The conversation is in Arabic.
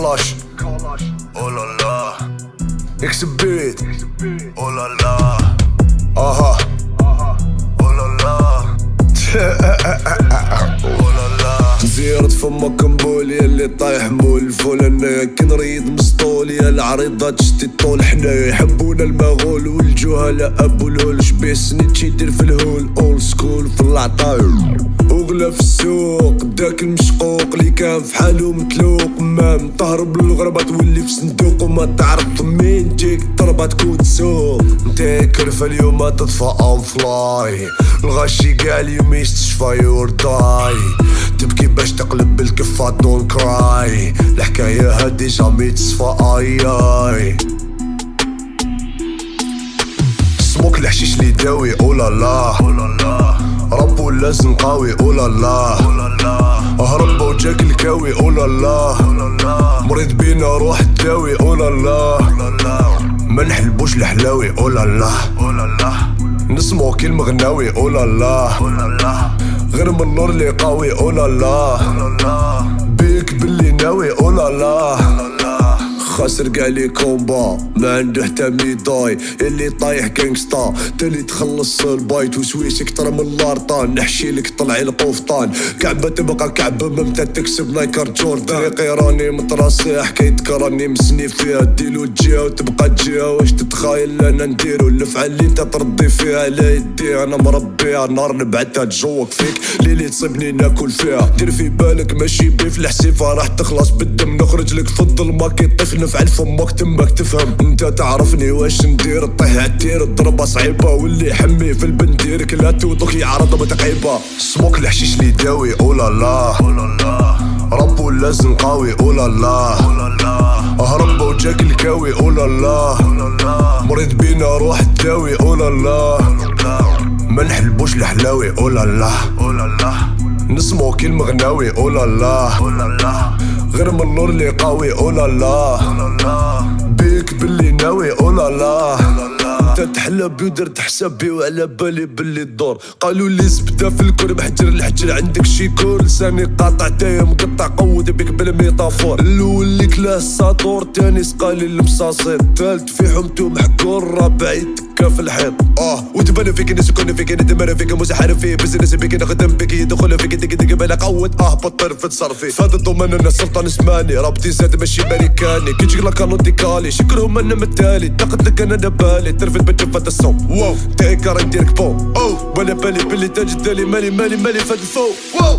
Kalash. Oh la la. Ik ze beat. Oh la la. Aha. Oh la la. Oh la la. Zeer het vermakken طايح مول الفول انايا كي نريد مسطولي العريضة تشتي الطول. حنايا يحبونا المغول والجهلاء أبو الهول. شبيه سنيتشي يدير في الهول؟ اول سكول في العطاير وغلا في السوق داك المشقوق. اللي كان في حالو متلوق. ما مطهر بالغربة تولي في صندوق. وما تعرف مين تجيك ضربة تكون سوق. أنت كرفة اليوم تطفى اون فلاي الغشي قال اليوم يستشفى يور داي تبكي باش تقلب الكفة دون كراي الحكاية هادي جامي تصفى آي آي. سموك الحشيش اللي داوي أولا لا. ربو لازم قوي أولا لا. هرب وجاك الكاوي أولا لا. مريض بينا روح تداوي أولا لا. ما نحلبوش الحلاوي أولا لا. نسمو كي المغناوي أولا لا. غير من النور اللي قوي اولا لا بيك باللي ناوي اولا لا قاع لي كومبا ما عنده حتى ميداي اللي طايح جانجستا تالي تخلص البايت وسويس أكتر من لارطان. نحشي لك طلعي القفطان. كعبة تبقى كعبة ممتى تكسب نايكر جوردان. طريقي راني متراصي حكايتك راني مسني فيها. ديلو تجيها وتبقى تجيها واش تتخايل أنا نديرو؟ الفعل اللي انت ترضي فيها على يدي. أنا مربيها نار نبعتها تجوك فيك. ليلي تصيبني ناكل فيها. دير في بالك ماشي بيف الحسيفة راح تخلص بالدم. نخرج لك في الظلمة كي طيف نفعل فمك تمك تفهم. انت تعرفني واش ندير؟ طيح عالتير الضربة صعيبة واللي يحمي في البندير. كلها توضك يعرض متقعيبة سموك الحشيش اللي داوي أولا لا. ربو لازم قوي أولا لا. هرب وجاك الكاوي أولا لا. مريض بينا روح تداوي أولا لا. ما نحلبوش الحلاوي أولا لا. نسمو كي المغناوي أولا لا. غير من النور اللي قوي اولا لا بيك باللي ناوي اولا لا تحلى بي ودرت حسابي وعلى بالي باللي الدور قالوا لي زبده في الكرب حجر الحجر عندك شي كور لساني قاطع تايه مقطع قود بك بالميتافور. الأول اللي كلاه الساطور تاني سقالي المصاصيط ثالث في حمتو محكور رابع في الحيط؟ آه وتبان فيك نسكن فيك ندمر فيك مسحر فيه بزنس بيك نخدم بيك يدخل فيك دق دق بلا قوت آه بطر في تصرفي فهذا الضمان أنا السلطان إسماني. ربطي زاد ماشي امريكاني كي تجيك كانوا ديكالي. شكرهم أنا متالي. تاخدك أنا دبالي. ترفد بتشوف الصوم واو. تيكر نديرك فوق أو. ولا بالي باللي تاج التالي مالي مالي مالي فهاد الفوق. واو.